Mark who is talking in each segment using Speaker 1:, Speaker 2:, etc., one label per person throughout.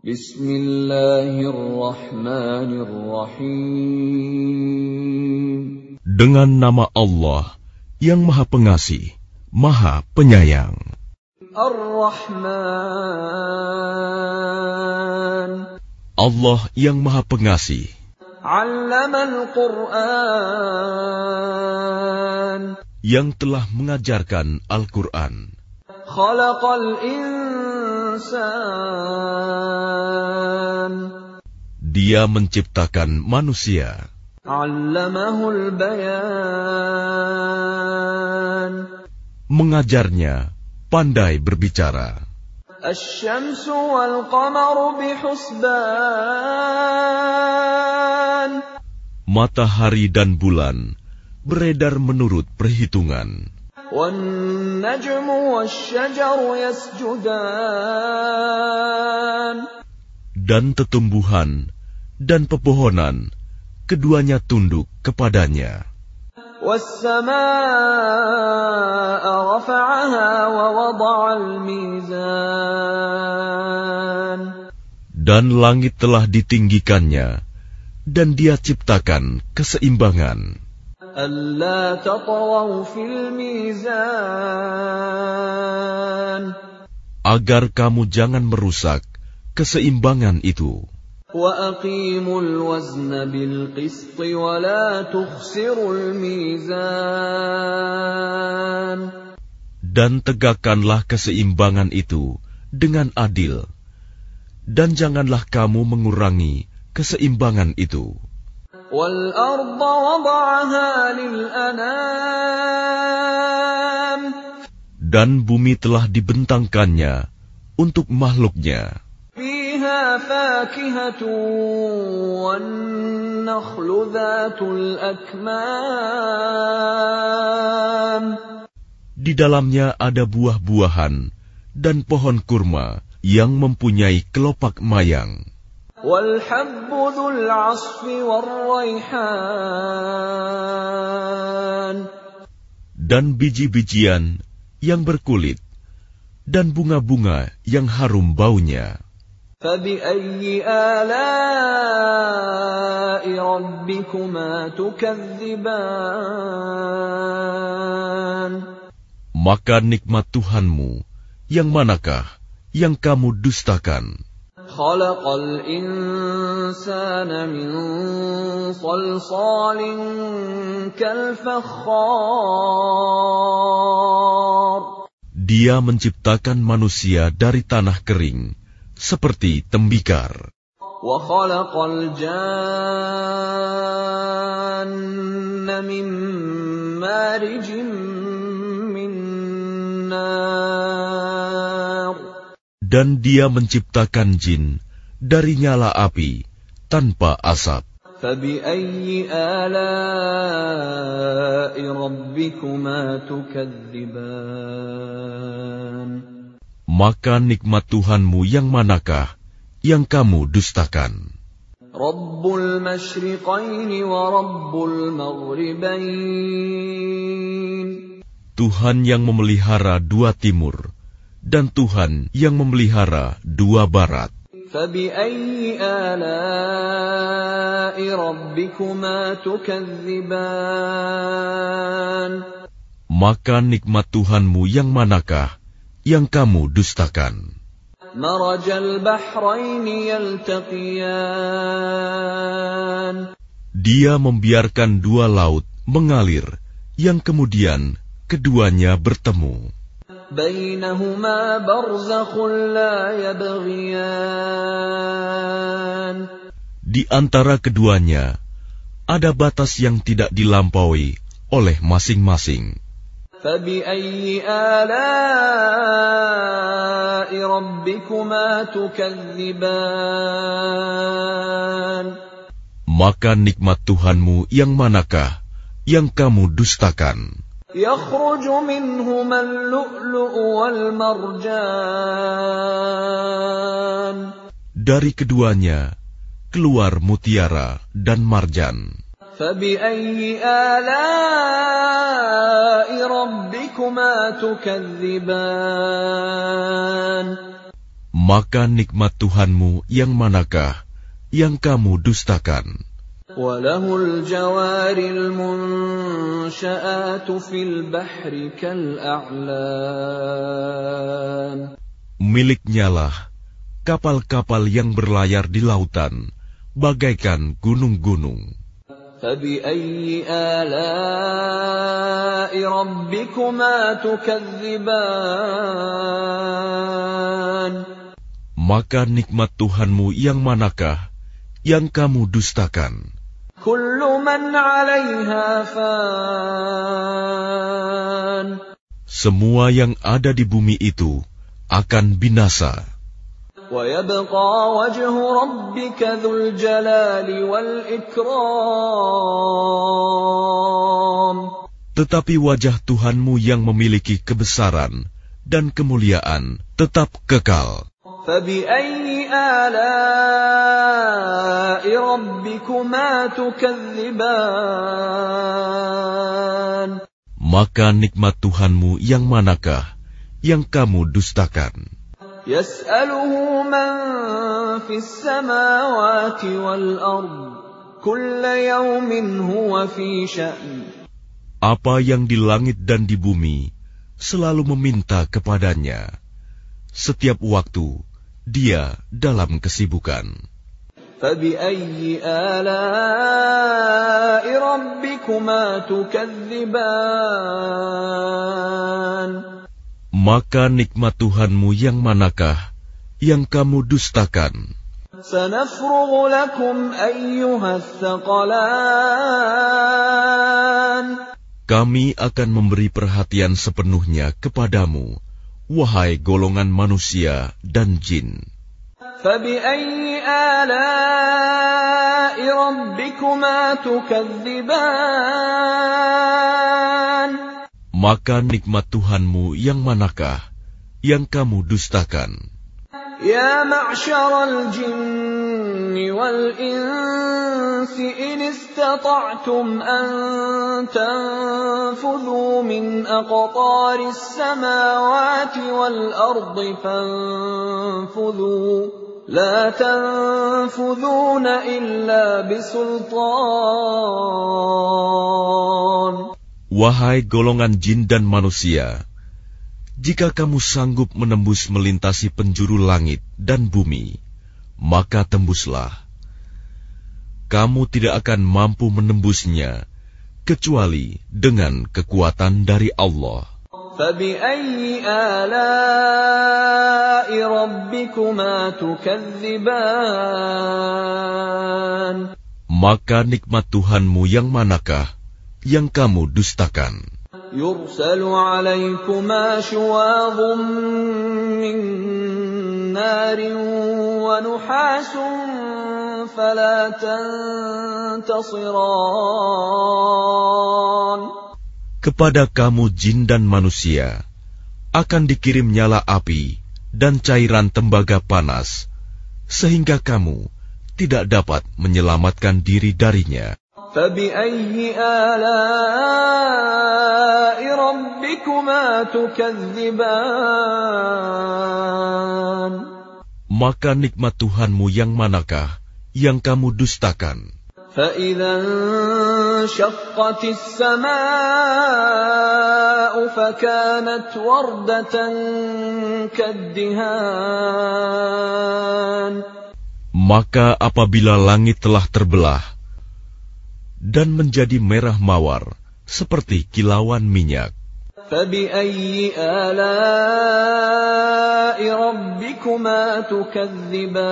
Speaker 1: Bismillahirrahmanirrahim.
Speaker 2: Dengan nama Allah yang Maha Pengasih, Maha Penyayang.
Speaker 1: Ar-Rahman.
Speaker 2: Allah yang Maha Pengasih.
Speaker 1: Allamal Quran.
Speaker 2: Yang telah mengajarkan Al-Quran. Dia menciptakan manusia. Mengajarnya pandai berbicara. Matahari dan bulan beredar menurut perhitungan.
Speaker 1: والنجم والشجر يسجدان
Speaker 2: Dan tetumbuhan dan pepohonan, keduanya tunduk kepadanya.
Speaker 1: والسماء رفعها ووضع الميزان
Speaker 2: Dan langit telah ditinggikannya, dan dia ciptakan keseimbangan.
Speaker 1: ألا تطغوا في الميزان
Speaker 2: Agar kamu jangan merusak keseimbangan itu.
Speaker 1: وأقيموا الوزن بالقسط ولا تخسروا الميزان
Speaker 2: Dan tegakkanlah keseimbangan itu dengan adil. Dan janganlah kamu mengurangi keseimbangan itu.
Speaker 1: والأرض وضعها للأنام
Speaker 2: Dan bumi telah dibentangkannya untuk makhluknya.
Speaker 1: فيها فاكهة والنخل ذات الأكمام
Speaker 2: Di dalamnya ada buah-buahan dan pohon kurma yang mempunyai kelopak mayang.
Speaker 1: والحب ذو العصف والريحان
Speaker 2: dan biji-bijian yang berkulit, dan bunga-bunga yang harum baunya.
Speaker 1: فبأي آلاء ربكما تكذبان
Speaker 2: Maka nikmat Tuhanmu, yang manakah yang kamu dustakan?
Speaker 1: خلق الإنسان من صلصال كالفخار
Speaker 2: Dia menciptakan manusia dari tanah kering, seperti tembikar.
Speaker 1: وخلق الجان من مارج من نار
Speaker 2: dan dia menciptakan jin dari nyala api tanpa asap. Maka nikmat Tuhanmu yang manakah yang kamu dustakan?
Speaker 1: Rabbul wa Rabbul maghribain.
Speaker 2: Tuhan yang memelihara dua timur, dan Tuhan yang memelihara dua barat. Maka nikmat Tuhanmu yang manakah yang kamu dustakan? Dia membiarkan dua laut mengalir, yang kemudian keduanya bertemu.
Speaker 1: بينهما برزخ لا يبغيان
Speaker 2: Di antara keduanya ada batas yang tidak dilampaui oleh masing-masing.
Speaker 1: فبأي آلاء ربكما تكذبان
Speaker 2: Maka nikmat Tuhanmu yang manakah yang kamu dustakan?
Speaker 1: يخرج منهما اللؤلؤ والمرجان
Speaker 2: Dari keduanya keluar mutiara dan marjan.
Speaker 1: فبأي آلاء ربكما تكذبان
Speaker 2: Maka nikmat Tuhanmu yang manakah yang kamu dustakan?
Speaker 1: وله الجوار المنشآت في البحر كالأعلام
Speaker 2: Miliknyalah kapal-kapal yang berlayar di lautan, bagaikan gunung-gunung.
Speaker 1: فبأي آلاء ربكما تكذبان
Speaker 2: Maka nikmat Tuhanmu yang manakah yang kamu dustakan? Semua yang ada di bumi itu akan binasa. Tetapi wajah Tuhanmu yang memiliki kebesaran dan kemuliaan tetap kekal.
Speaker 1: فبأي آلاء ربكما تكذبان
Speaker 2: Maka nikmat Tuhanmu yang manakah yang kamu dustakan?
Speaker 1: يسأله من في السماوات والأرض كل يوم هو في شأن
Speaker 2: Apa yang di langit dan di bumi selalu meminta kepadanya. Setiap waktu dia dalam kesibukan. Maka nikmat Tuhanmu yang manakah yang kamu dustakan? Kami akan memberi perhatian sepenuhnya kepadamu, wahai golongan manusia dan jin. Maka nikmat Tuhanmu yang manakah yang kamu dustakan?
Speaker 1: يا معشر الجن والإنس إن استطعتم أن تنفذوا من أقطار السماوات والأرض فانفذوا لا تنفذون إلا بسلطان
Speaker 2: Wahai golongan jin dan manusia, jika kamu sanggup menembus melintasi penjuru langit dan bumi, maka tembuslah. Kamu tidak akan mampu menembusnya kecuali dengan kekuatan dari Allah. Maka nikmat Tuhanmu yang manakah yang kamu dustakan?
Speaker 1: يرسل عليكما شواظ من نار ونحاس فلا تنتصران
Speaker 2: Kepada kamu jin dan manusia akan dikirim nyala api dan cairan tembaga panas, sehingga kamu tidak dapat menyelamatkan diri darinya.
Speaker 1: فبأي آلاء ربكما تكذبان
Speaker 2: Maka nikmat Tuhanmu yang manakah yang kamu dustakan?
Speaker 1: فإذا انشقت السماء فكانت وردة كالدهان
Speaker 2: Maka apabila langit telah terbelah dan menjadi merah mawar seperti kilauan minyak,
Speaker 1: فبأي آلاء ربكما تكذبان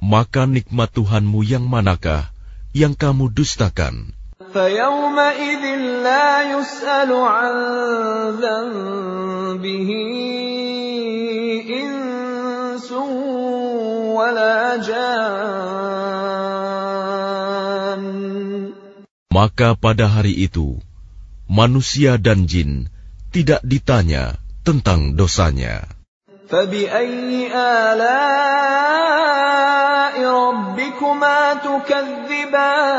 Speaker 2: maka nikmat Tuhanmu yang manakah yang kamu dustakan?
Speaker 1: فيومئذ لا يسأل عن ذنبه إنس ولا جان
Speaker 2: Maka pada hari itu, manusia dan jin tidak ditanya tentang dosanya.
Speaker 1: فبأي آلاء ربكما تكذبان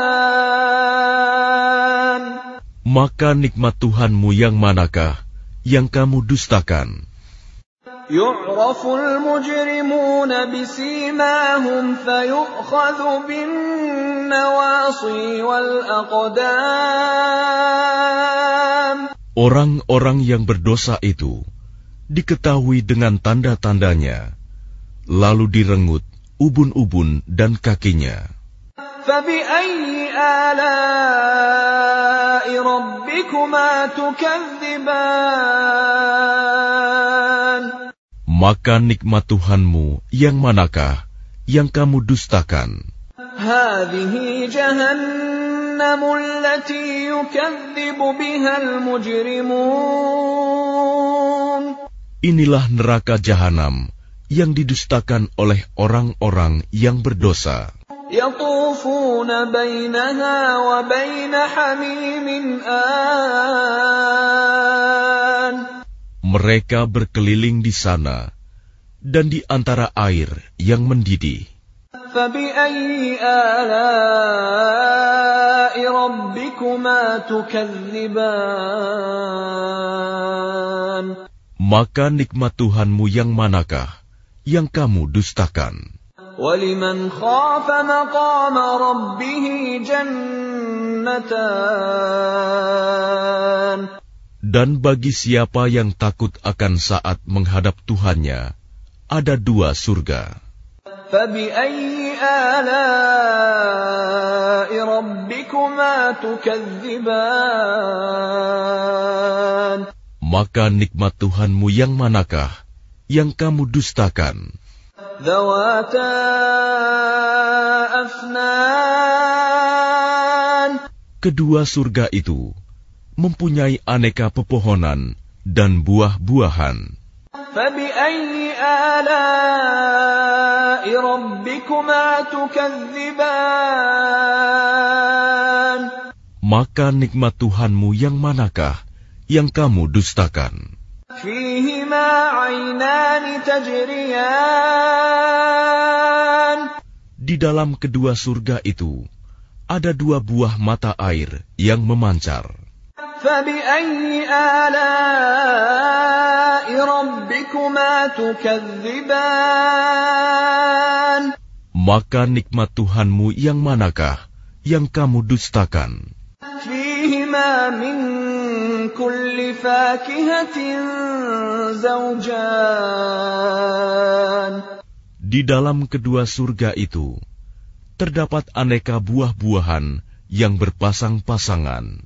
Speaker 2: Maka nikmat Tuhanmu yang manakah yang kamu dustakan?
Speaker 1: يعرف المجرمون بسيماهم فيؤخذ بالنواصي والأقدام
Speaker 2: Orang-orang yang berdosa itu diketahui dengan tanda-tandanya, lalu direngut ubun-ubun dan kakinya. Maka nikmat Tuhanmu yang manakah yang kamu dustakan?
Speaker 1: هذه جهنم التي يكذب بها المجرمون
Speaker 2: Inilah neraka jahanam yang didustakan oleh orang-orang yang berdosa.
Speaker 1: يطوفون بينها وبين حميم آن
Speaker 2: Mereka berkeliling di sana dan di antara air yang mendidih.
Speaker 1: فبأي آلاء ربكما تكذبان
Speaker 2: Maka nikmat Tuhanmu yang manakah yang kamu dustakan?
Speaker 1: ولمن خاف مقام ربه جنتان
Speaker 2: Dan bagi siapa yang takut akan saat menghadap Tuhannya, ada dua surga.
Speaker 1: فبأي آلاء ربكما تكذبان
Speaker 2: Maka nikmat Tuhanmu yang manakah yang kamu dustakan?
Speaker 1: ذواتا أفنان
Speaker 2: Kedua surga itu mempunyai aneka pepohonan dan buah-buahan.
Speaker 1: فبأي آلاء ربكما تكذبان
Speaker 2: Maka nikmat Tuhanmu yang manakah yang kamu dustakan? Di dalam kedua surga itu ada dua buah mata air yang memancar.
Speaker 1: فبأي آلاء ربكما تكذبان
Speaker 2: Maka nikmat Tuhanmu yang manakah yang kamu dustakan?
Speaker 1: فيهما من كل فاكهة زوجان
Speaker 2: Di dalam kedua surga itu terdapat aneka buah-buahan yang berpasang-pasangan.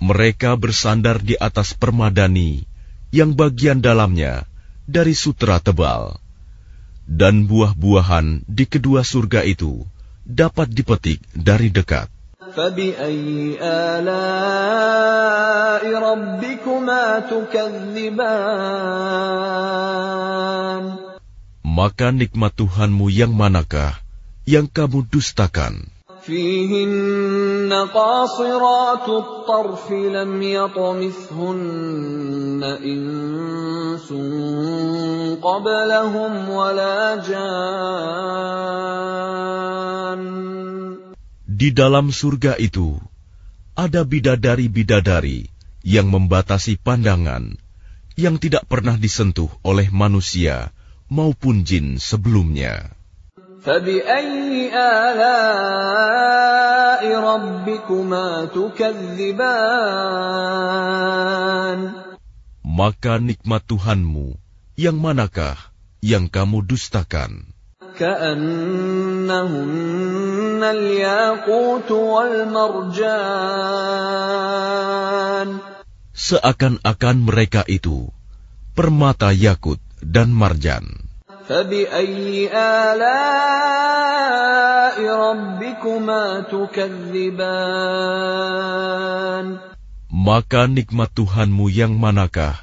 Speaker 2: Mereka bersandar di atas permadani yang bagian dalamnya dari sutra tebal, dan buah-buahan di kedua surga itu dapat dipetik dari dekat. Maka nikmat Tuhanmu yang manakah yang kamu dustakan?
Speaker 1: فيهن قاصرات الطرف لم يطمثهن إنس قبلهم ولا جان
Speaker 2: Di dalam surga itu ada bidadari-bidadari yang membatasi pandangan yang tidak pernah disentuh oleh manusia maupun jin sebelumnya.
Speaker 1: فبأي آلاء ربكما تكذبان
Speaker 2: Maka nikmat Tuhanmu yang manakah yang kamu dustakan?
Speaker 1: كأنهن الياقوت والمرجان
Speaker 2: Seakan-akan mereka itu permata yakut dan marjan.
Speaker 1: فبأي آلاء ربكما تكذبان
Speaker 2: Maka nikmat Tuhanmu yang manakah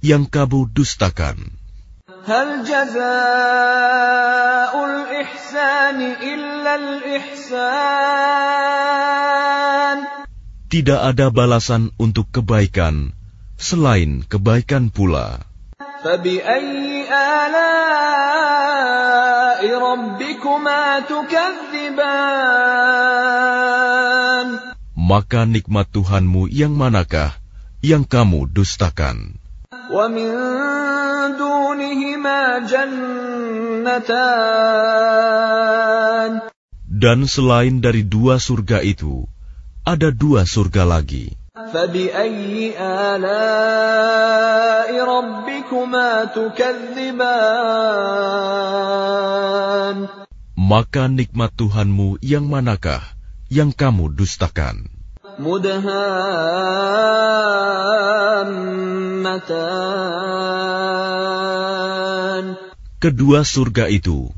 Speaker 2: yang kamu dustakan?
Speaker 1: هل جزاء الإحسان إلا الإحسان
Speaker 2: Tidak ada balasan untuk kebaikan selain kebaikan pula.
Speaker 1: فبأي آلاء ربكما تكذبان
Speaker 2: Maka nikmat Tuhanmu yang manakah yang kamu dustakan?
Speaker 1: ومن دونهما جنتان
Speaker 2: Dan selain dari dua surga itu, ada dua surga lagi.
Speaker 1: فبأي آلاء ربكما تكذبان
Speaker 2: Maka nikmat Tuhanmu yang manakah yang kamu dustakan?
Speaker 1: مدهامتان
Speaker 2: Kedua surga itu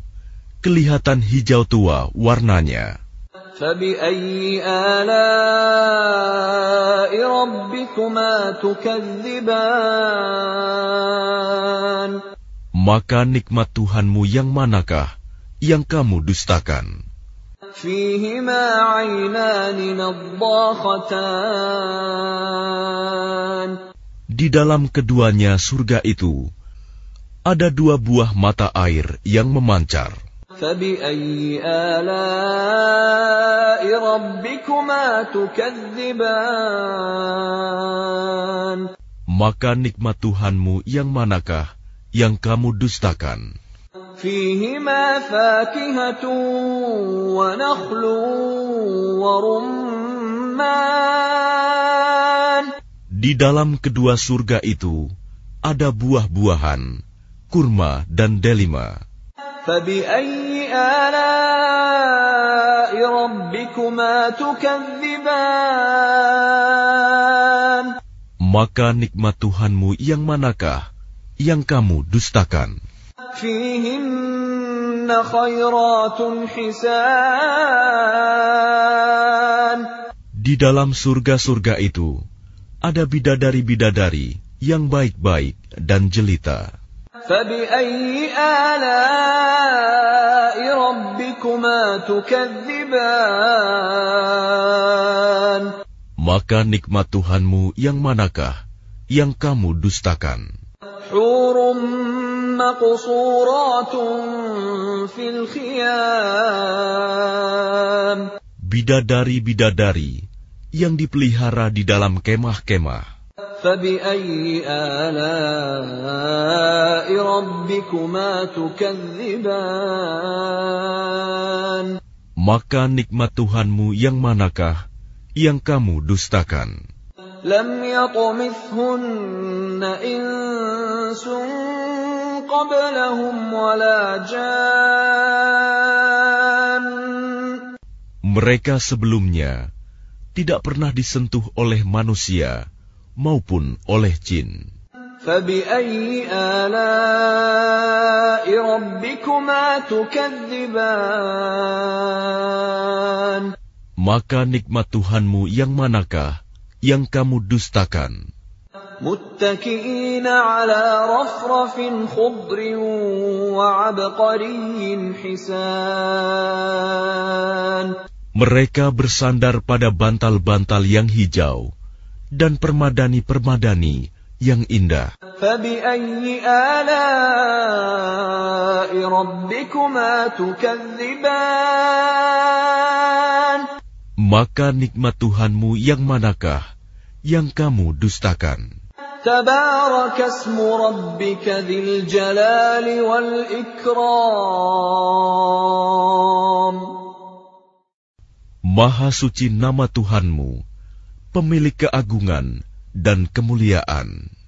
Speaker 2: kelihatan hijau tua warnanya.
Speaker 1: فبأي آلاء ربكما تكذبان
Speaker 2: Maka nikmat Tuhanmu yang manakah yang kamu dustakan?
Speaker 1: فيهما عينان نضاختان
Speaker 2: Di dalam keduanya surga itu ada dua buah mata air yang memancar.
Speaker 1: فبأي آلاء ربكما تكذبان
Speaker 2: Maka nikmat Tuhanmu yang manakah yang kamu dustakan?
Speaker 1: فيهما فاكهة ونخل ورمان
Speaker 2: Di dalam kedua surga itu ada buah-buahan, kurma dan delima.
Speaker 1: فبأي آلاء ربكما تكذبان
Speaker 2: Maka nikmat Tuhanmu yang manakah yang kamu dustakan?
Speaker 1: فيهن خيرات حسان
Speaker 2: Di dalam surga-surga itu ada bidadari-bidadari yang baik-baik dan jelita.
Speaker 1: فبأي آلاء ربكما تكذبان
Speaker 2: Maka nikmat Tuhanmu yang manakah yang kamu dustakan?
Speaker 1: حور مقصورات في الخيام
Speaker 2: Bidadari-bidadari yang dipelihara di dalam kemah-kemah.
Speaker 1: فبأي آلاء ربكما تكذبان
Speaker 2: Maka nikmat Tuhanmu yang manakah yang kamu dustakan?
Speaker 1: لم يطمثهن إنس قبلهم ولا جان
Speaker 2: Mereka sebelumnya tidak pernah disentuh oleh manusia maupun oleh jin.
Speaker 1: فبأي آلاء ربكما تكذبان
Speaker 2: Maka nikmat Tuhanmu yang manakah yang kamu dustakan?
Speaker 1: متكئين على رفرف خضر وعبقري حسان
Speaker 2: Mereka bersandar pada bantal-bantal yang hijau dan permadani-permadani yang indah.
Speaker 1: فبأي آلاء ربكما تكذبان
Speaker 2: Maka nikmat Tuhanmu yang manakah yang kamu dustakan?
Speaker 1: تبارك اسم ربك ذي الجلال والإكرام
Speaker 2: Maha suci nama Tuhanmu, pemilik keagungan dan kemuliaan.